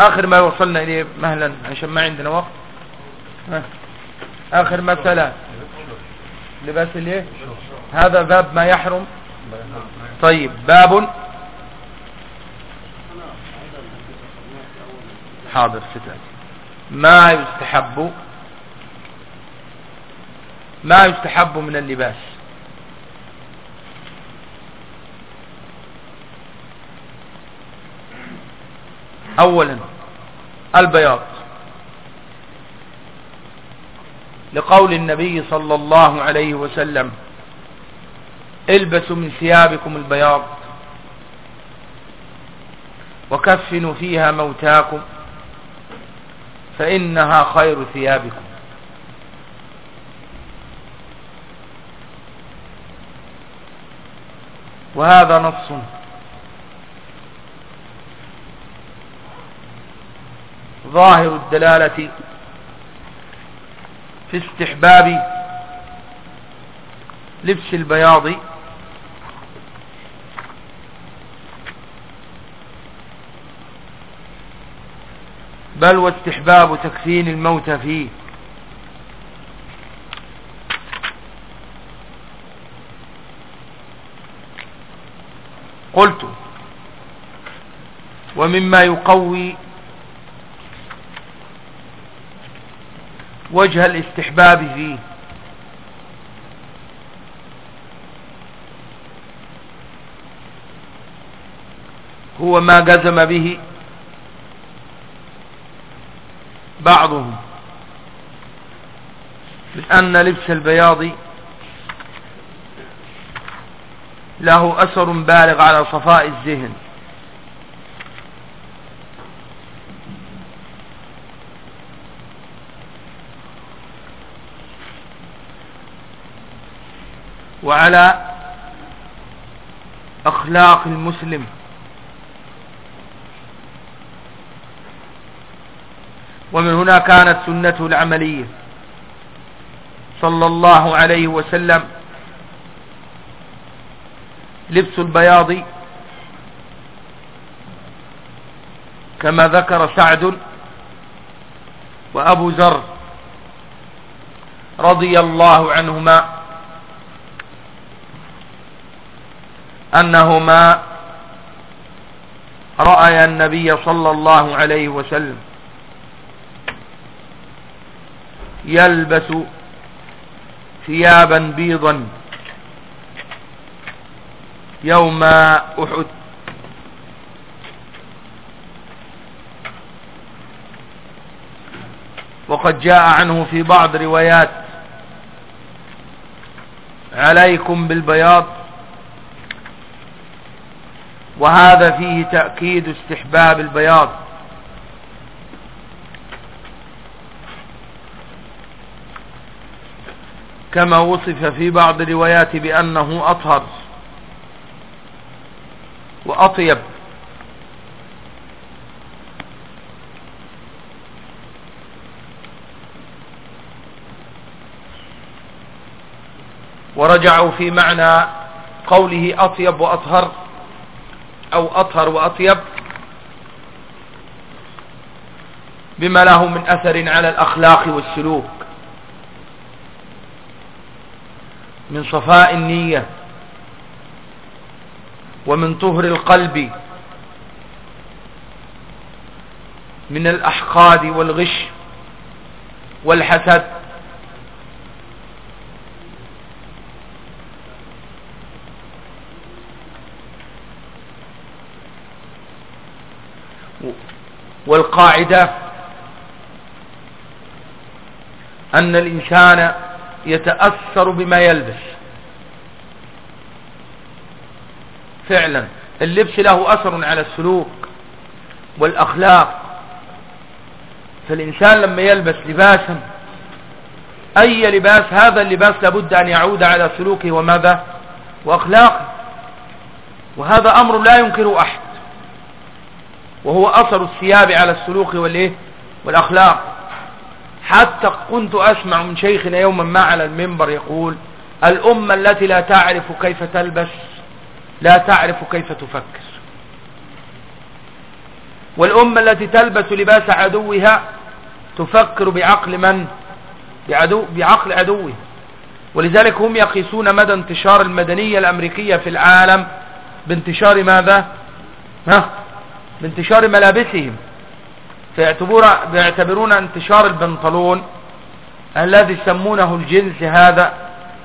آخر ما وصلنا إليه مهلا عشان ما عندنا وقت. آخر مسألة. لباس الإيه؟ هذا باب ما يحرم. طيب باب. حاضر ستأتي ما يستحب ما يستحب من اللباس. اولا البياض. لقول النبي صلى الله عليه وسلم البسوا من ثيابكم البياض وكفنوا فيها موتاكم فإنها خير ثيابكم. وهذا نص ظاهر الدلالة في استحباب لبس البياض بل واستحباب تكفين الموت فيه. قلت ومما يقوي وجه الاستحباب فيه. هو ما جزم به بعضهم من أن لبس البياض له أثر بالغ على صفاء الذهن. وعلى أخلاق المسلم. ومن هنا كانت سنته العملية. صلى الله عليه وسلم. لبس البياض. كما ذكر سعد وأبو ذر رضي الله عنهما. أنهما رأي النبي صلى الله عليه وسلم يلبس ثيابا بيضا يوم أحد. وقد جاء عنه في بعض روايات عليكم بالبياض. وهذا فيه تأكيد استحباب البياض. كما وصف في بعض الروايات بأنه أطهر وأطيب. ورجعوا في معنى قوله أطيب وأطهر. أو أطهر وأطيب بما له من أثر على الأخلاق والسلوك. من صفاء النية ومن طهر القلب من الأحقاد والغش والحسد. والقاعدة أن الإنسان يتأثر بما يلبس. فعلا اللبس له أثر على السلوك والأخلاق. فالإنسان لما يلبس لباسا أي لباس؟ هذا اللباس لابد أن يعود على سلوكه وماذا؟ وأخلاقه. وهذا أمر لا ينكره أحد. وهو أثر الثياب على السلوك والإيه؟ والأخلاق. حتى كنت أسمع من شيخنا يوما ما على المنبر يقول الأمة التي لا تعرف كيف تلبس لا تعرف كيف تفكر. والأمة التي تلبس لباس عدوها تفكر بعقل من؟ بعدو بعقل عدوه ولذلك هم يقيسون مدى انتشار المدنية الأمريكية في العالم بانتشار ماذا؟ ها؟ بانتشار ملابسهم. فيعتبرون انتشار البنطلون الذي يسمونه الجنس هذا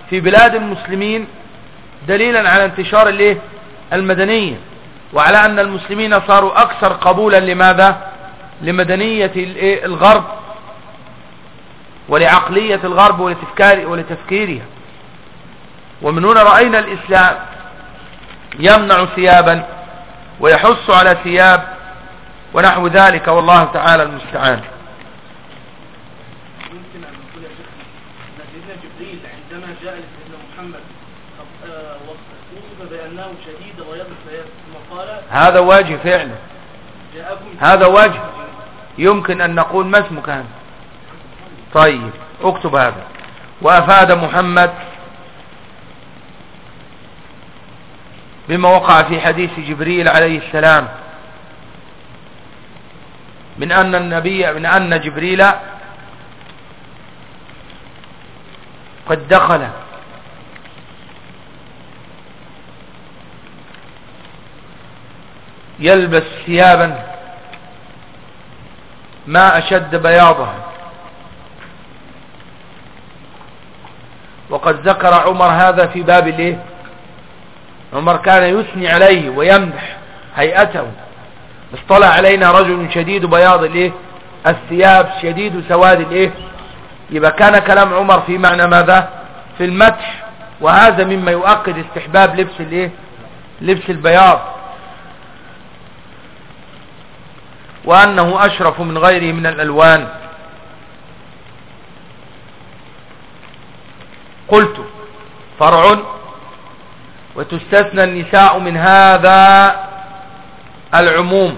في بلاد المسلمين دليلا على انتشار الايه؟ المدنية. وعلى أن المسلمين صاروا أكثر قبولا لماذا؟ لمدنية الغرب ولعقلية الغرب ولتفكير ولتفكيرها. ومن هنا رأينا الإسلام يمنع ثيابا ويحث على ثياب ونحو ذلك والله تعالى المستعان. يمكن أن نقول يا شيخ سيدنا جبريل عندما جاء لسيدنا محمد وصف بأنه شديد ثم قال هذا واجه فعلا. هذا واجه يمكن أن نقول ما اسمك هذا طيب اكتب هذا. وأفاد محمد بما وقع في حديث جبريل عليه السلام. من أن النبي من أن جبريل قد دخل. يلبس ثيابا ما أشد بياضها وقد ذكر عمر هذا في باب الايه؟ عمر كان يثني عليه ويمدح هيئته. اصطلع علينا رجل شديد بياض الايه؟ الثياب شديد سواد الايه؟ يبقى كان كلام عمر في معنى ماذا؟ في المدح. وهذا مما يؤكد استحباب لبس الايه؟ لبس البياض. وأنه أشرف من غيره من الألوان. قلت فرع وتستثنى النساء من هذا العموم.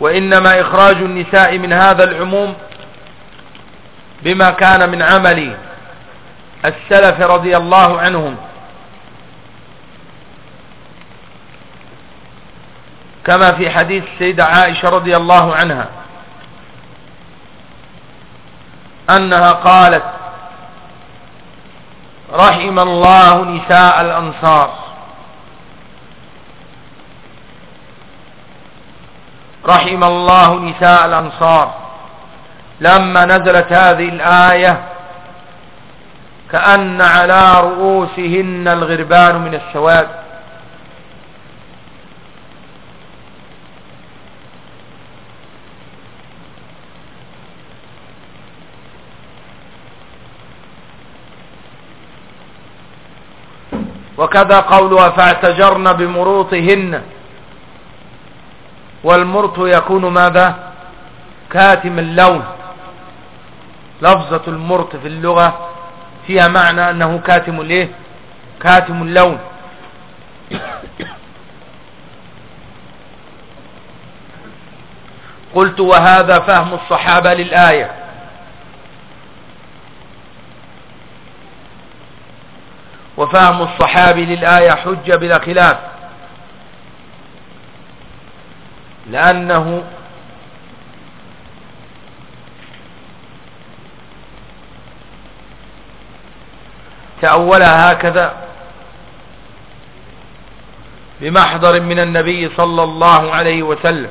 وإنما إخراج النساء من هذا العموم بما كان من عمل السلف رضي الله عنهم. كما في حديث السيدة عائشة رضي الله عنها. أنها قالت رحم الله نساء الأنصار. رحم الله نساء الأنصار. لما نزلت هذه الآية كأن على رؤوسهن الغربان من السواد. وكذا قولها فاعتجرن بمروطهن والمرط يكون ماذا؟ كاتم اللون. لفظة المرط في اللغة فيها معنى أنه كاتم الايه كاتم اللون. قلت وهذا فهم الصحابة للآية. وفهم الصحابي للآية حجة بلا خلاف. لأنه تأولها هكذا بمحضر من النبي صلى الله عليه وسلم.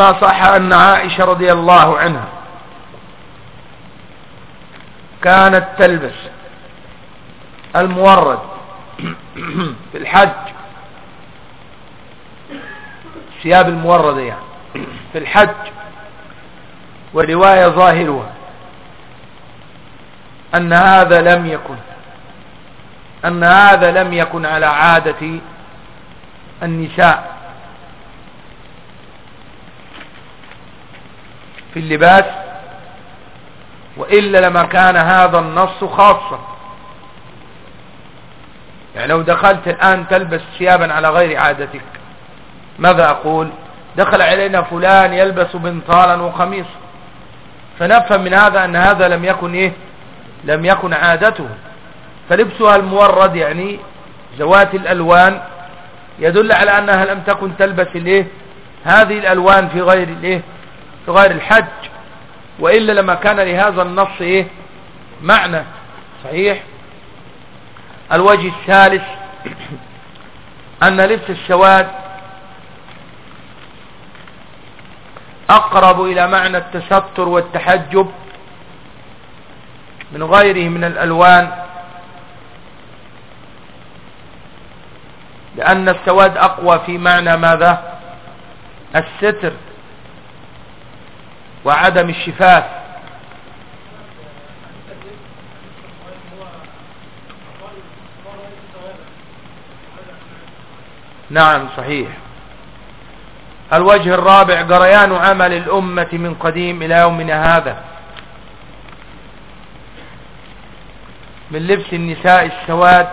صح أن عائشة رضي الله عنها. كانت تلبس المورد في الحج. الثياب الموردة يعني. في الحج. والرواية ظاهرها أن هذا لم يكن أن هذا لم يكن على عادة النساء. في اللباس وإلا لما كان هذا النص خاصا. يعني لو دخلت الآن تلبس ثيابا على غير عادتك ماذا أقول؟ دخل علينا فلان يلبس بنطالا وقميصا. فنفهم من هذا أن هذا لم يكن إيه؟ لم يكن عادته. فلبسها المورد يعني ذوات الألوان يدل على أنها لم تكن تلبس الإيه؟ هذه الألوان في غير الإيه؟ في غير الحج وإلا لما كان لهذا النص إيه؟ معنى صحيح. الوجه الثالث أن لبس السواد أقرب إلى معنى التستر والتحجب من غيره من الألوان لأن السواد أقوى في معنى ماذا؟ الستر. وعدم الشفاف. نعم صحيح. الوجه الرابع جريان عمل الأمة من قديم إلى يومنا هذا. من لبس النساء السواد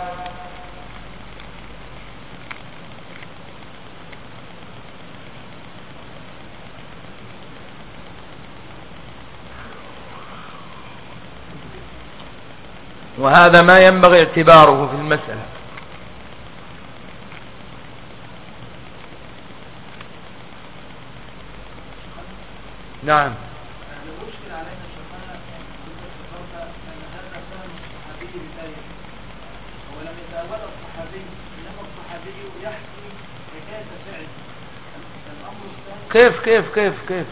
وهذا ما ينبغي اعتباره في المسألة. نعم. كيف كيف كيف كيف؟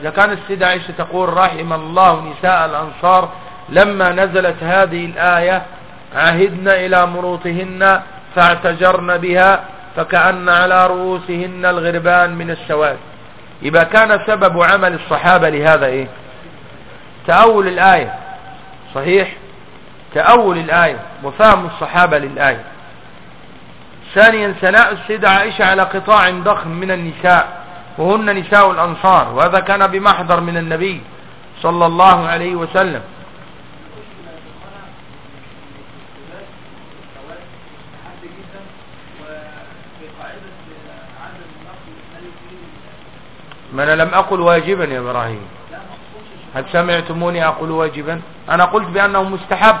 إذا كانت السيدة عائشة تقول رحم الله نساء الأنصار لما نزلت هذه الآية عهدنا إلى مروطهن فاعتجرن بها فكأن على رؤوسهن الغربان من السواد. يبقى كان سبب عمل الصحابة لهذا إيه؟ تأول الآية. صحيح؟ تأول الآية وفهم الصحابة للآية. ثانيا ثناء السيدة عائشة على قطاع ضخم من النساء وهن نساء الأنصار وهذا كان بمحضر من النبي صلى الله عليه وسلم. ما أنا لم أقل واجبا يا إبراهيم. هل سمعتموني أقول واجبا؟ أنا قلت بأنه مستحب.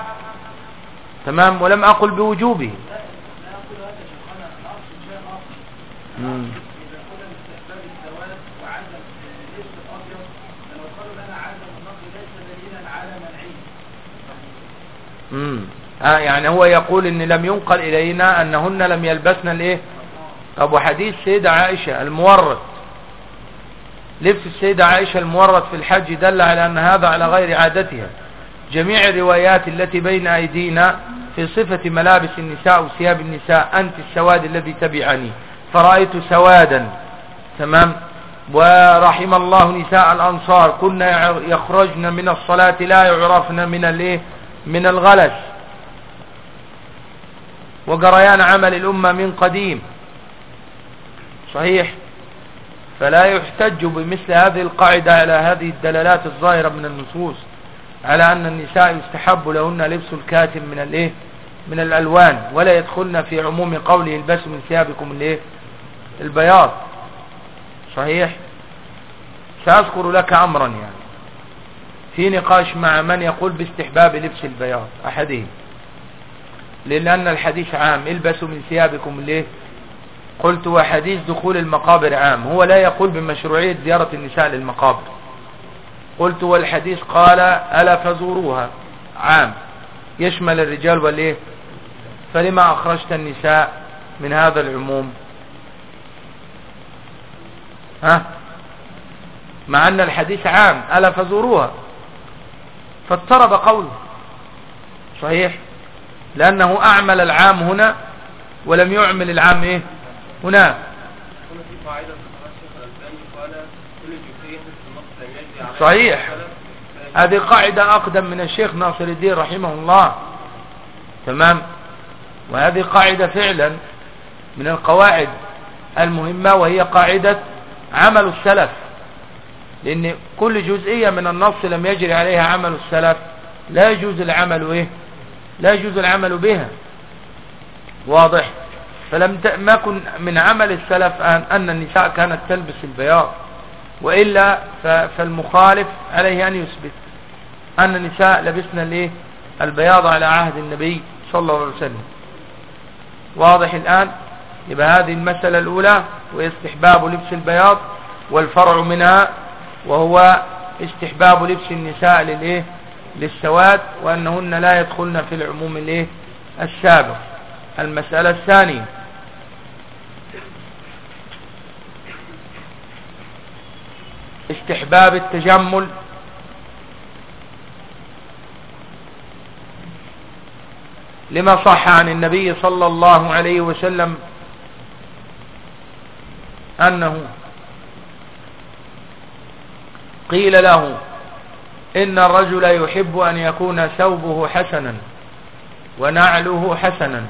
تمام؟ ولم أقل بوجوبه. امم آه يعني هو يقول إن لم ينقل إلينا أنهن لم يلبسن الإيه؟ أبو حديث سيدة عائشة المورد لبس السيدة عائشة المورد في الحج دل على أن هذا على غير عادتها. جميع الروايات التي بين أيدينا في صفة ملابس النساء وثياب النساء أنت السواد الذي تبعني. فرأيت سوادا تمام؟ ورحم الله نساء الأنصار كنا يخرجن من الصلاة لا يعرفن من الإيه؟ من الغلس. وجريان عمل الأمة من قديم. صحيح؟ فلا يحتج بمثل هذه القاعدة على هذه الدلالات الظاهرة من النصوص على أن النساء يستحب لهن لبس الكاتم من الإيه؟ من الألوان ولا يدخلن في عموم قوله البسوا من ثيابكم الإيه؟ البياض. صحيح؟ سأذكر لك أمرا يعني. في نقاش مع من يقول باستحباب لبس البياض أحدهم. لأن الحديث عام البسوا من ثيابكم الإيه؟ قلت وحديث دخول المقابر عام. هو لا يقول بمشروعية زيارة النساء للمقابر. قلت والحديث قال ألا فزوروها. عام. يشمل الرجال والإيه؟ فلما أخرجت النساء من هذا العموم؟ ها؟ مع أن الحديث عام. ألا فزوروها. فاضطرب قوله. صحيح؟ لأنه أعمل العام هنا ولم يعمل العام إيه؟ هنا. صحيح. هذه قاعدة أقدم من الشيخ ناصر الدين رحمه الله. تمام؟ وهذه قاعدة فعلا من القواعد المهمة وهي قاعدة عمل السلف. لأن كل جزئية من النص لم يجري عليها عمل السلف. لا يجوز العمل إيه لا يجوز العمل بها. واضح؟ فلم ت- ما كن من عمل السلف أن, النساء كانت تلبس البياض وإلا فالمخالف عليه أن يثبت أن النساء لبسنا الإيه؟ البياض على عهد النبي صلى الله عليه وسلم. واضح الآن؟ يبقى هذه المسألة الأولى واستحباب لبس البياض والفرع منها وهو استحباب لبس النساء للإيه؟ للسواد وأنهن لا يدخلن في العموم الإيه؟ السابق. المسألة الثانية استحباب التجمل. لما صح عن النبي صلى الله عليه وسلم أنه قيل له إن الرجل يحب أن يكون ثوبه حسنا ونعله حسنا.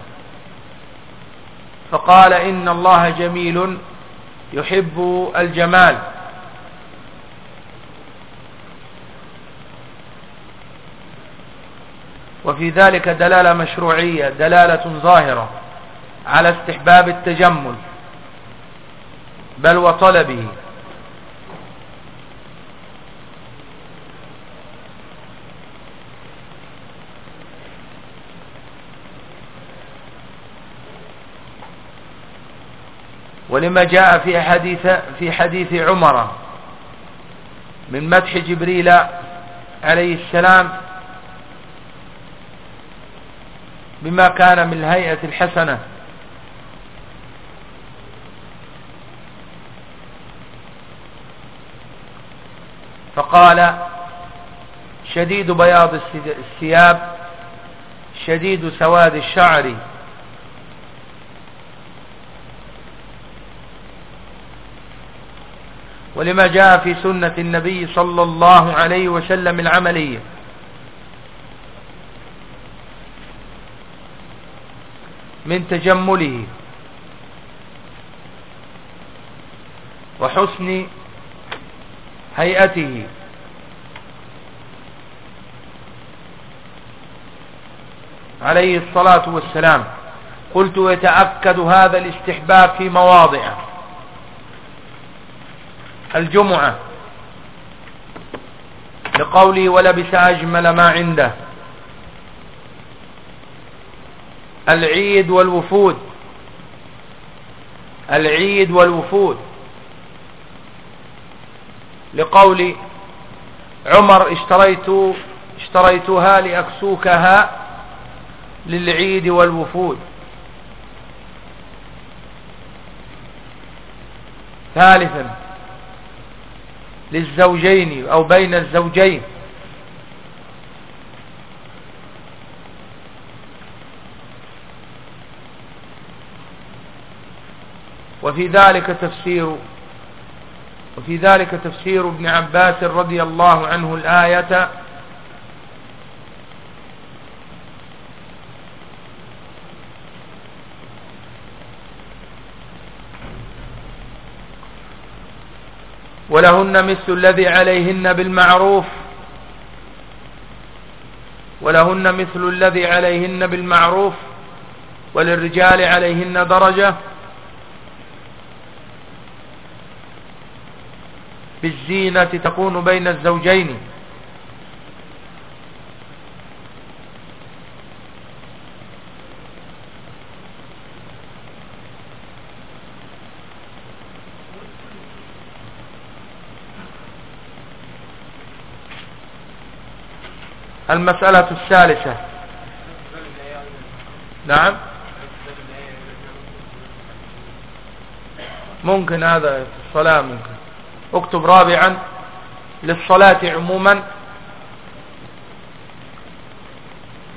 فقال إن الله جميل يحب الجمال. وفي ذلك دلالة مشروعية دلالة ظاهرة على استحباب التجمل بل وطلبه. ولما جاء في حديث في حديث عمر من مدح جبريل عليه السلام بما كان من الهيئة الحسنة. فقال شديد بياض الثياب شديد سواد الشعر. ولما جاء في سنة النبي صلى الله عليه وسلم العملية. من تجمله. وحسن هيئته. عليه الصلاة والسلام. قلت يتأكد هذا الاستحباب في مواضع. الجمعة. لقولي ولبس أجمل ما عنده. العيد والوفود. العيد والوفود. لقول عمر اشتريت اشتريتها لأكسوكها للعيد والوفود. ثالثا للزوجين أو بين الزوجين. وفي ذلك تفسير وفي ذلك تفسير ابن عباس رضي الله عنه الآية ولهن مثل الذي عليهن بالمعروف ولهن مثل الذي عليهن بالمعروف وللرجال عليهن درجة بالزينة تكون بين الزوجين. المسألة الثالثة. نعم. ممكن هذا في الصلاة ممكن. اكتب رابعا للصلاة عموما.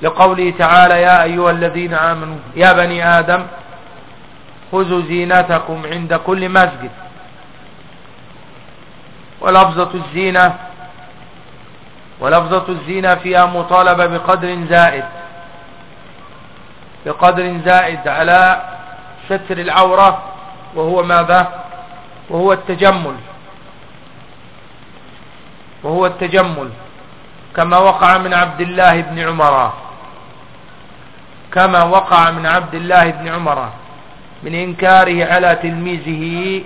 لقوله تعالى يا أيها الذين آمنوا يا بني آدم خذوا زينتكم عند كل مسجد. ولفظة الزينة ولفظة الزينة فيها مطالبة بقدر زائد بقدر زائد على ستر العورة وهو ماذا؟ وهو التجمل. وهو التجمل كما وقع من عبد الله بن عمر. كما وقع من عبد الله بن عمر من إنكاره على تلميذه.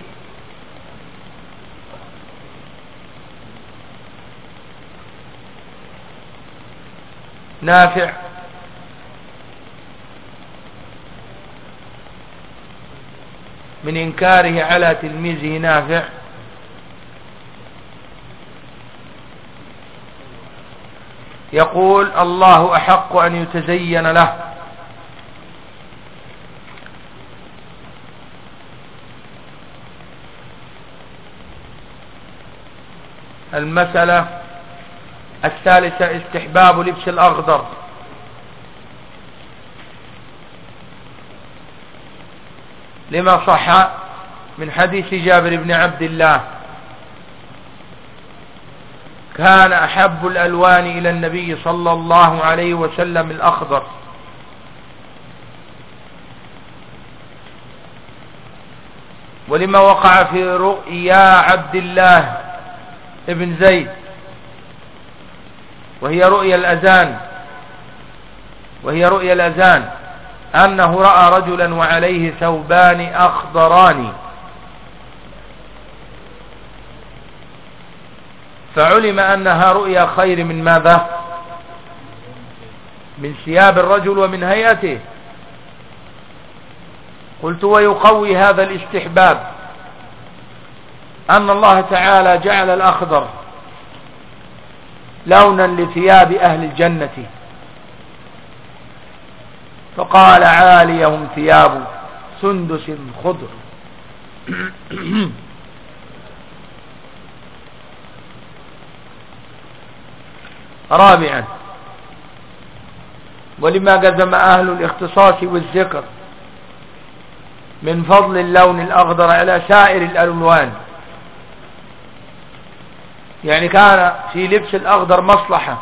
نافع. من إنكاره على تلميذه نافع. يقول الله أحق أن يتزين له. المسألة الثالثة استحباب لبس الأخضر. لما صح من حديث جابر بن عبد الله كان أحب الألوان إلى النبي صلى الله عليه وسلم الأخضر. ولما وقع في رؤيا عبد الله ابن زيد وهي رؤيا الأذان وهي رؤيا الأذان أنه رأى رجلا وعليه ثوبان أخضران. فعلم أنها رؤيا خير من ماذا؟ من ثياب الرجل ومن هيئته. قلت ويقوي هذا الاستحباب أن الله تعالى جعل الأخضر لونا لثياب أهل الجنة. فقال عاليهم ثياب سندس خضر. رابعا. ولما قدم أهل الاختصاص والذكر من فضل اللون الأخضر على سائر الألوان؟ يعني كان في لبس الأخضر مصلحة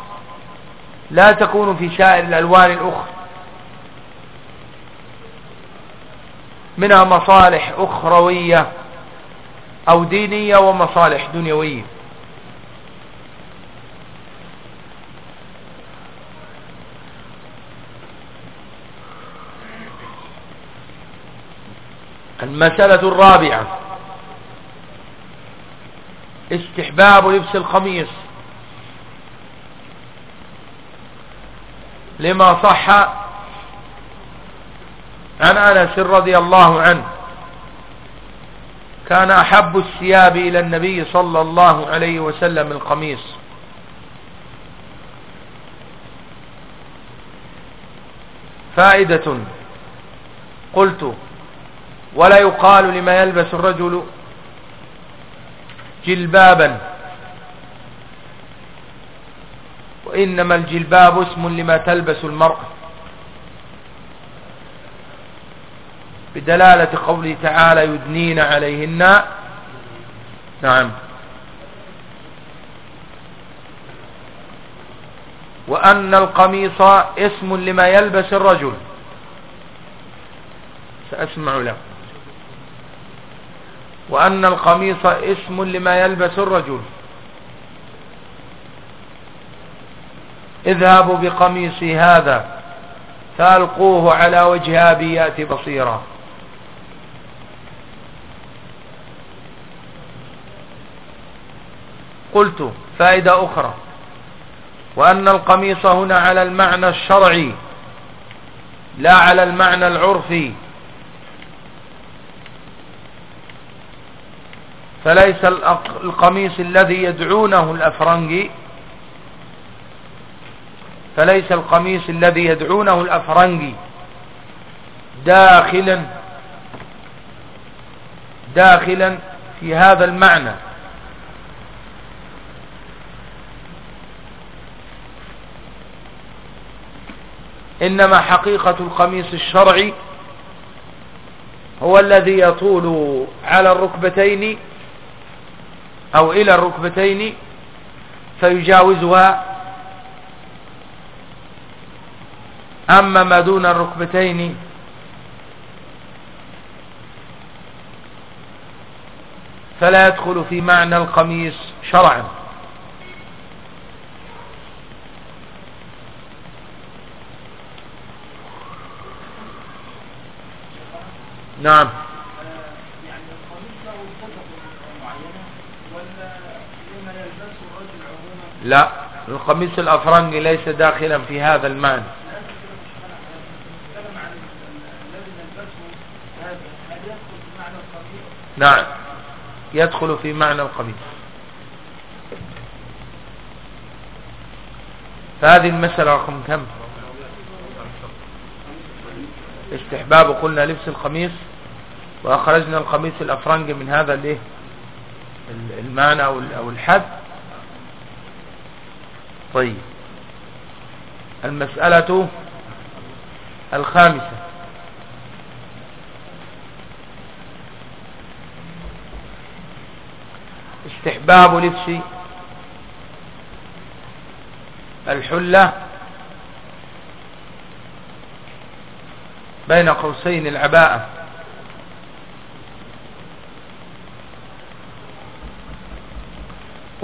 لا تكون في سائر الألوان الأخرى منها مصالح أخروية أو دينية ومصالح دنيوية. المسألة الرابعة. استحباب لبس القميص. لما صح عن أنس رضي الله عنه كان أحب الثياب إلى النبي صلى الله عليه وسلم القميص. فائدة. قلت ولا يقال لما يلبس الرجل جلبابا. وإنما الجلباب اسم لما تلبس المرأة بدلالة قوله تعالى يدنين عليهن. نعم. وأن القميص اسم لما يلبس الرجل. سأسمع له. وأن القميص اسم لما يلبس الرجل. اذهبوا بقميصي هذا فألقوه على وجه أبيات بصيرا. قلت فائدة أخرى وأن القميص هنا على المعنى الشرعي لا على المعنى العرفي. فليس القميص الذي يدعونه الأفرنجي فليس القميص الذي يدعونه الأفرنجي داخلا داخلا في هذا المعنى. إنما حقيقة القميص الشرعي هو الذي يطول على الركبتين أو إلى الركبتين فيجاوزها. أما ما دون الركبتين فلا يدخل في معنى القميص شرعا. نعم يعني القميص له صفة معينة ولا لما يلبسه الرجل عموما لا القميص الأفرنجي ليس داخلا في هذا المعنى. نعم يدخل في معنى القميص. فهذه المسألة رقم كم؟ استحباب قلنا لبس القميص وأخرجنا القميص الأفرنجي من هذا الايه؟ المعنى أو الحد. طيب. المسألة الخامسة. استحباب لبس الحلة بين قوسين العباءة.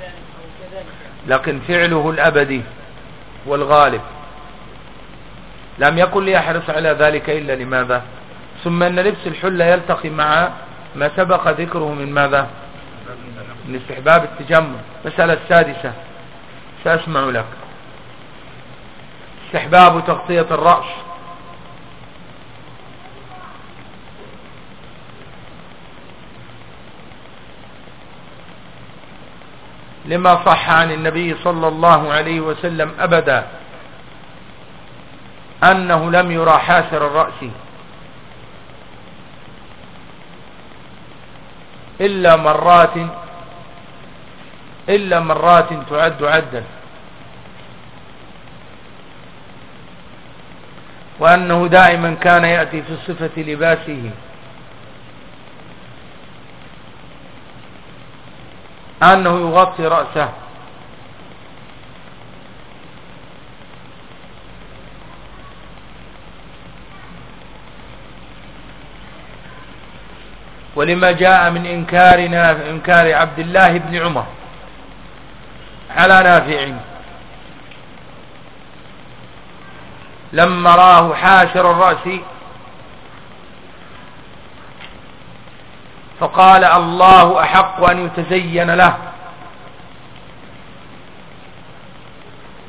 ذلك أو كذلك لكن فعله الأبدي والغالب. لم يكن ليحرص على ذلك إلا لماذا؟ ثم أن لبس الحلة يلتقي مع ما سبق ذكره من ماذا؟ من استحباب التجمل مسألة السادسة. سأسمع لك. استحباب تغطية الرأس. لما صح عن النبي صلى الله عليه وسلم أبدا أنه لم يرى حاسر الرأس إلا مرات إلا مرات تعد عدا. وأنه دائما كان يأتي في صفة لباسه. أنه يغطي رأسه. ولما جاء من إنكارنا إنكار عبد الله بن عمر على نافع. لما راه حاشر الرأس. فقال الله أحق أن يتزين له.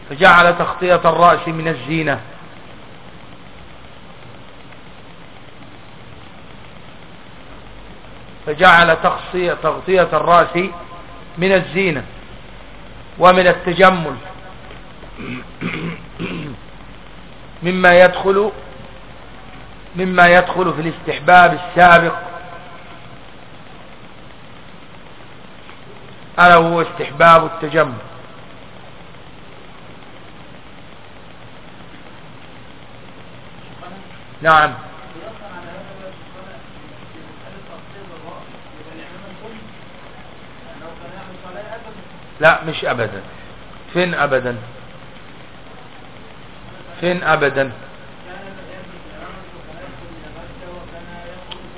فجعل تخطية الرأس من الزينة. فجعل تغطية الرأس من الزينة ومن التجمل. مما يدخل مما يدخل في الاستحباب السابق. ألا هو استحباب التجمل نعم. لا مش أبدا. فين أبدا فين أبدا كان يلبس الإمام وكان يدخل إلى مكة وكان يخرج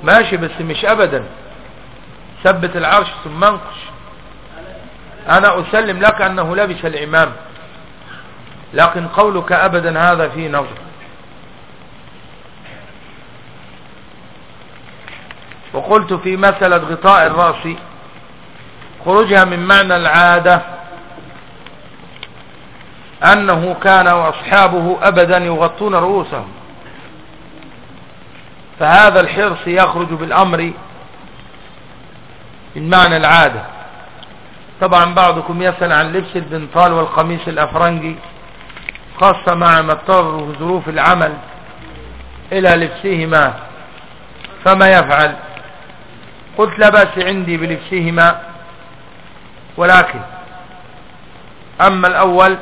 ماشي بس مش أبدا. ثبت العرش ثم انقش. أنا أسلم لك أنه لبس الإمام لكن قولك أبدا هذا فيه نظر. وقلت في مسألة غطاء الرأس خروجها من معنى العادة. أنه كان وأصحابه أبدا يغطون رؤوسهم. فهذا الحرص يخرج بالأمر من معنى العادة. طبعا بعضكم يسأل عن لبس البنطال والقميص الأفرنجي خاصة مع ما اضطر ظروف العمل إلى لبسهما فما يفعل؟ قلت لا بأس عندي بلبسهما ولكن أما الأول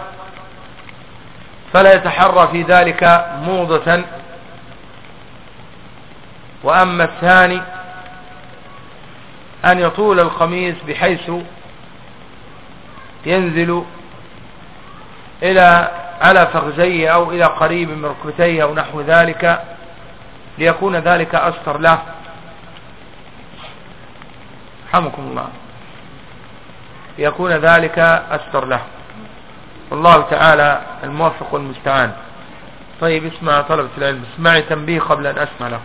فلا يتحرى في ذلك موضة. وأما الثاني أن يطول القميص بحيث ينزل إلى على فخذيه أو إلى قريب من ركبتيه أو نحو ذلك ليكون ذلك أستر له. حمكم الله. ليكون ذلك أستر له. والله تعالى الموفق والمستعان. طيب اسمع طلبة العلم. اسمعي تنبيه قبل أن أسمع له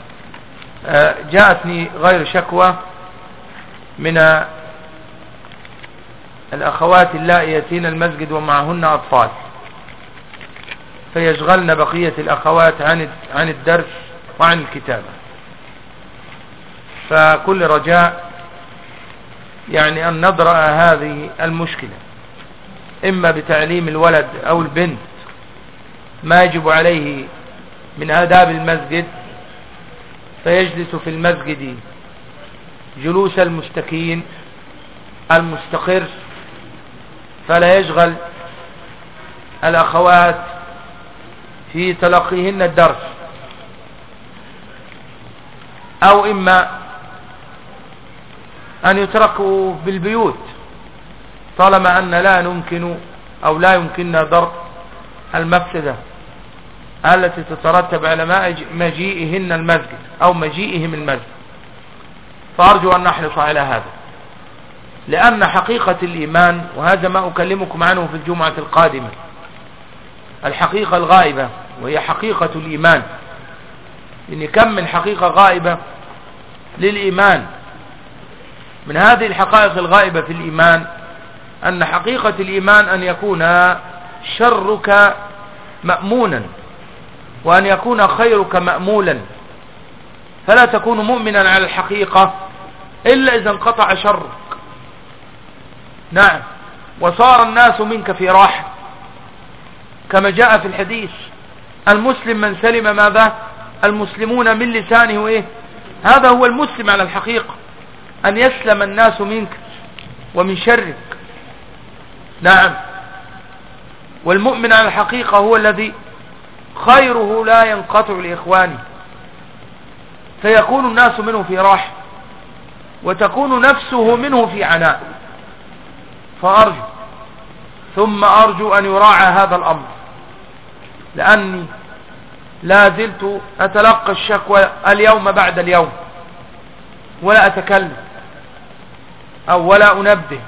آه، جاءتني غير شكوى من الأخوات اللائي يأتين المسجد ومعهن أطفال. فيشغلن بقية الأخوات عن عن الدرس وعن الكتابة. فكل رجاء يعني أن ندرأ هذه المشكلة. إما بتعليم الولد أو البنت ما يجب عليه من آداب المسجد فيجلس في المسجد جلوس المستكين المستقر فلا يشغل الأخوات في تلقيهن الدرس. أو إما أن يتركوا بالبيوت طالما أن لا نمكن أو لا يمكننا درء المفسدة التي تترتب على مجيئهن المسجد أو مجيئهم المسجد. فأرجو أن نحرص على هذا. لأن حقيقة الإيمان وهذا ما أكلمكم عنه في الجمعة القادمة الحقيقة الغائبة وهي حقيقة الإيمان. إن كم من حقيقة غائبة للإيمان. من هذه الحقائق الغائبة في الإيمان أن حقيقة الإيمان أن يكون شرك مأمونا وأن يكون خيرك مأمولا. فلا تكون مؤمنا على الحقيقة إلا إذا انقطع شرك. نعم. وصار الناس منك في راحة كما جاء في الحديث المسلم من سلم ماذا؟ المسلمون من لسانه إيه؟ هذا هو المسلم على الحقيقة أن يسلم الناس منك ومن شرك. نعم. والمؤمن على الحقيقة هو الذي خيره لا ينقطع لإخوانه. فيكون الناس منه في راحة وتكون نفسه منه في عناء. فأرجو ثم أرجو أن يراعى هذا الأمر. لأني لا زلت أتلقى الشكوى اليوم بعد اليوم ولا أتكلم أو ولا أنبه.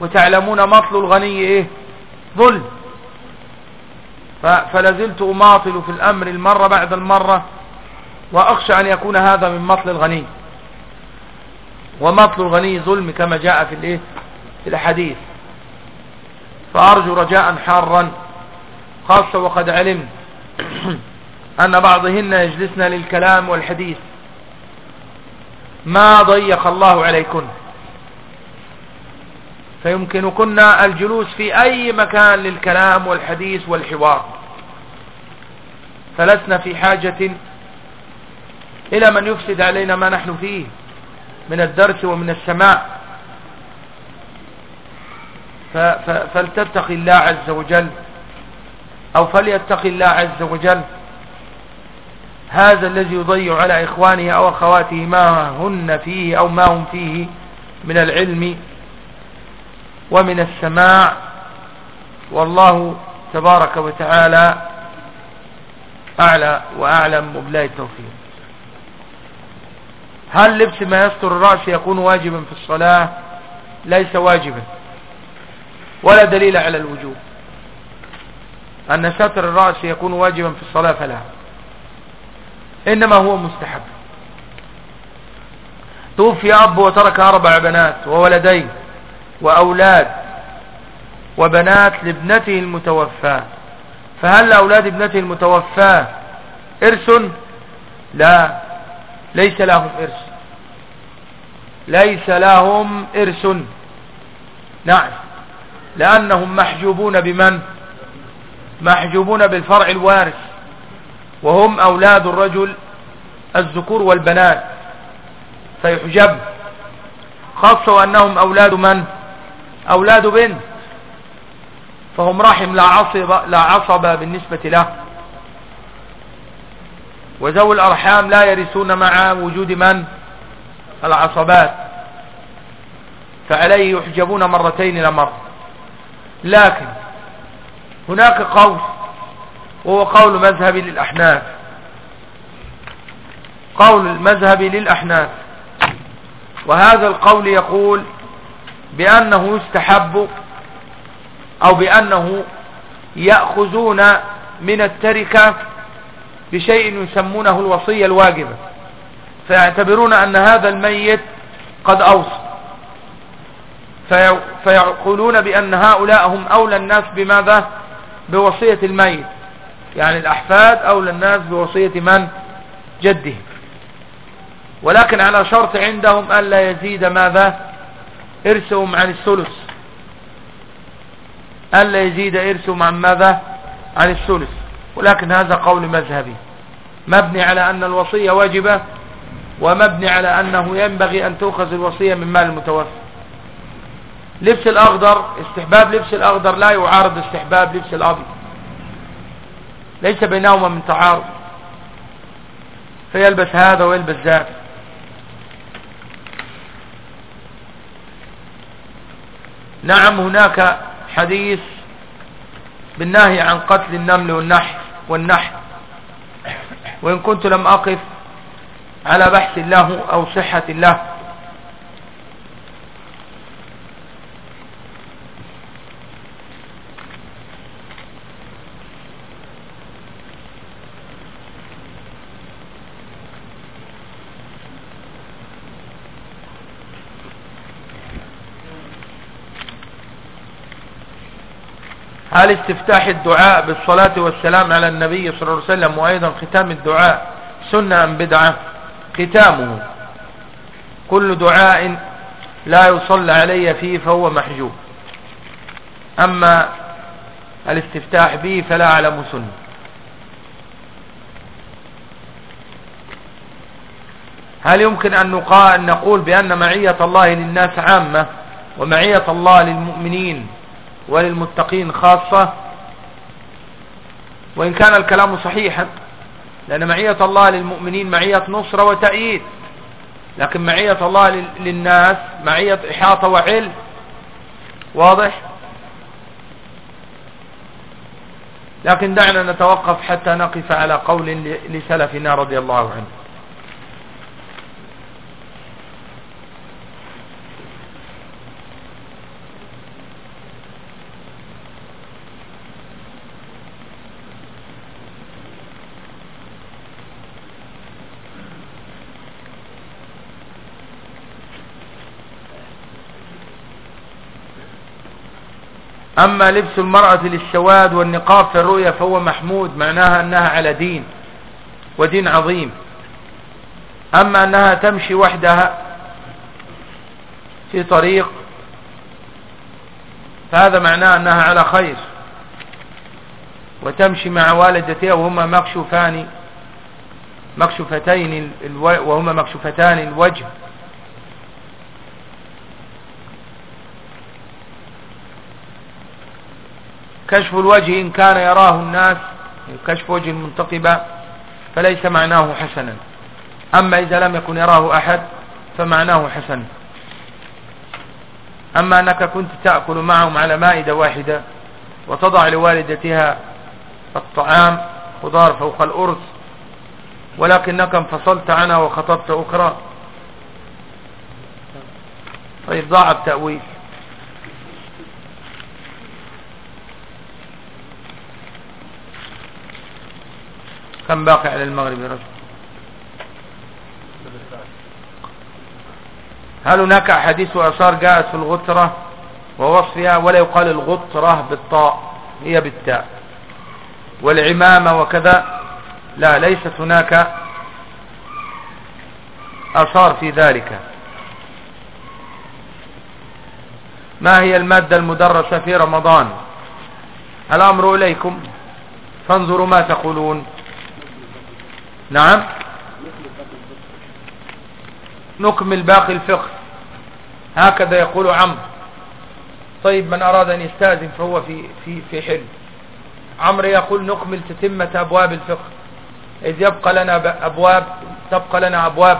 وتعلمون مطل الغني إيه؟ ظلم. فلازلت أماطل في الأمر المرة بعد المرة وأخشى أن يكون هذا من مطل الغني. ومطل الغني ظلم كما جاء في الإيه؟ في الحديث. فأرجو رجاء حارا خاصة وقد علمت أن بعضهن يجلسن للكلام والحديث. ما ضيق الله عليكن؟ فيمكنكن الجلوس في أي مكان للكلام والحديث والحوار. فلسنا في حاجة إلى من يفسد علينا ما نحن فيه من الدرس ومن السماع. فلتتق الله عز وجل أو فليتق الله عز وجل. هذا الذي يضيع على إخوانه أو أخواته ما هن فيه أو ما هم فيه من العلم ومن السماع والله تبارك وتعالى أعلى وأعلم وبلا التوفيق. هل لبس ما يستر الرأس يكون واجبا في الصلاة؟ ليس واجبا. ولا دليل على الوجوب. أن ستر الرأس يكون واجبا في الصلاة فلا. إنما هو مستحب. توفي أب وترك أربع بنات وولدين. وأولاد وبنات لابنته المتوفاة. فهل أولاد ابنته المتوفاة إرث؟ لا ليس لهم إرث. ليس لهم إرث. نعم. لأنهم محجوبون بمن؟ محجوبون بالفرع الوارث. وهم أولاد الرجل الذكور والبنات. فيحجب. خاصة أنهم أولاد من؟ أولاد بنت فهم رحم لا عصب, لا عصب بالنسبة له. وذوي الأرحام لا يرثون مع وجود من؟ العصبات. فعليه يحجبون مرتين لمرة لكن هناك قول وهو قول مذهبي للأحناف. قول المذهب للأحناف. وهذا القول يقول بأنه يستحب أو بأنه يأخذون من التركة بشيء يسمونه الوصية الواجبة. فيعتبرون أن هذا الميت قد أوصى. فيقولون بأن هؤلاء هم أولى الناس بماذا؟ بوصية الميت. يعني الأحفاد أولى الناس بوصية من؟ جده ولكن على شرط عندهم ألا يزيد ماذا؟ إرثهم عن الثلث. ألا يزيد إرثهم عن ماذا؟ عن الثلث. ولكن هذا قول مذهبي. مبني على أن الوصية واجبة ومبني على أنه ينبغي أن تؤخذ الوصية من مال المتوفى لبس الأخضر استحباب لبس الأخضر لا يعارض استحباب لبس الأبيض. ليس بينهما من تعارض. فيلبس هذا ويلبس ذاك. نعم هناك حديث بالنهي عن قتل النمل والنحل والنحل. وإن كنت لم أقف على بحث له أو صحة له هل استفتاح الدعاء بالصلاة والسلام على النبي صلى الله عليه وسلم وأيضا ختام الدعاء سنة أم بدعة؟ ختامه. كل دعاء لا يصلى علي فيه فهو محجوب. أما الاستفتاح به فلا أعلم سنة. هل يمكن أن نقول بأن معية الله للناس عامة ومعية الله للمؤمنين وللمتقين خاصة وإن كان الكلام صحيحا لأن معية الله للمؤمنين معية نصرة وتأييد لكن معية الله للناس معية إحاطة وعلم. واضح؟ لكن دعنا نتوقف حتى نقف على قول لسلفنا رضي الله عنه. أما لبس المرأة للسواد والنقاب في الرؤيا فهو محمود معناها أنها على دين ودين عظيم. أما أنها تمشي وحدها في طريق فهذا معناه أنها على خير. وتمشي مع والدتها وهما مكشوفان مكشوفتين وهما مكشوفتان الوجه. كشف الوجه إن كان يراه الناس كشف وجه المنتقبة فليس معناه حسنا. أما إذا لم يكن يراه أحد فمعناه حسن. أما أنك كنت تأكل معهم على مائدة واحدة وتضع لوالدتها الطعام خضار فوق الأرز ولكنك انفصلت عنها وخطبت أخرى. طيب ضاع التأويل كم باقي على المغرب يا رجل. هل هناك أحاديث وأثار جاءت في الغترة ووصفها ولا يقال الغترة بالطاء هي بالتاء. والعمامة وكذا لا ليست هناك أثار في ذلك. ما هي المادة المدرسة في رمضان؟ الأمر إليكم. فانظروا ما تقولون. نعم. نكمل باقي الفقه. هكذا يقول عمرو. طيب من أراد أن يستأذن فهو في في في حل عمرو يقول نكمل تتمة أبواب الفقه. إذ يبقى لنا أبواب تبقى لنا أبواب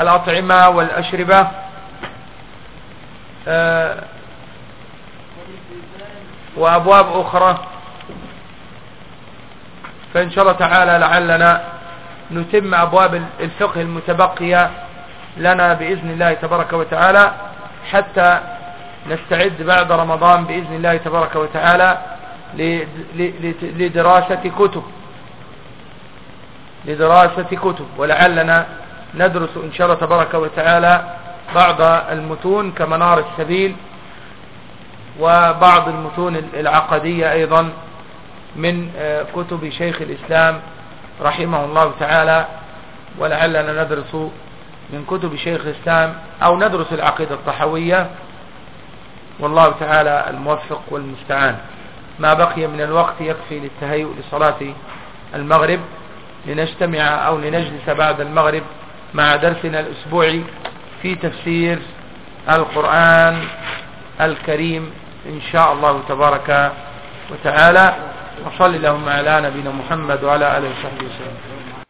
الأطعمة والأشربة. آه، وأبواب أخرى. فإن شاء الله تعالى لعلنا نتم أبواب الفقه المتبقية لنا بإذن الله تبارك وتعالى حتى نستعد بعد رمضان بإذن الله تبارك وتعالى لدراسة كتب. لدراسة كتب ولعلنا ندرس إن شاء الله تبارك وتعالى بعض المتون كمنار السبيل وبعض المتون العقدية أيضا. من آه، كتب شيخ الإسلام رحمه الله تعالى ولعلنا ندرس من كتب شيخ الإسلام أو ندرس العقيدة الطحوية. والله تعالى الموفق والمستعان. ما بقي من الوقت يكفي للتهيؤ لصلاة المغرب لنجتمع أو لنجلس بعد المغرب مع درسنا الأسبوعي في تفسير القرآن الكريم إن شاء الله تبارك وتعالى. وصل اللهم على نبينا محمد وعلى آله وصحبه وسلم.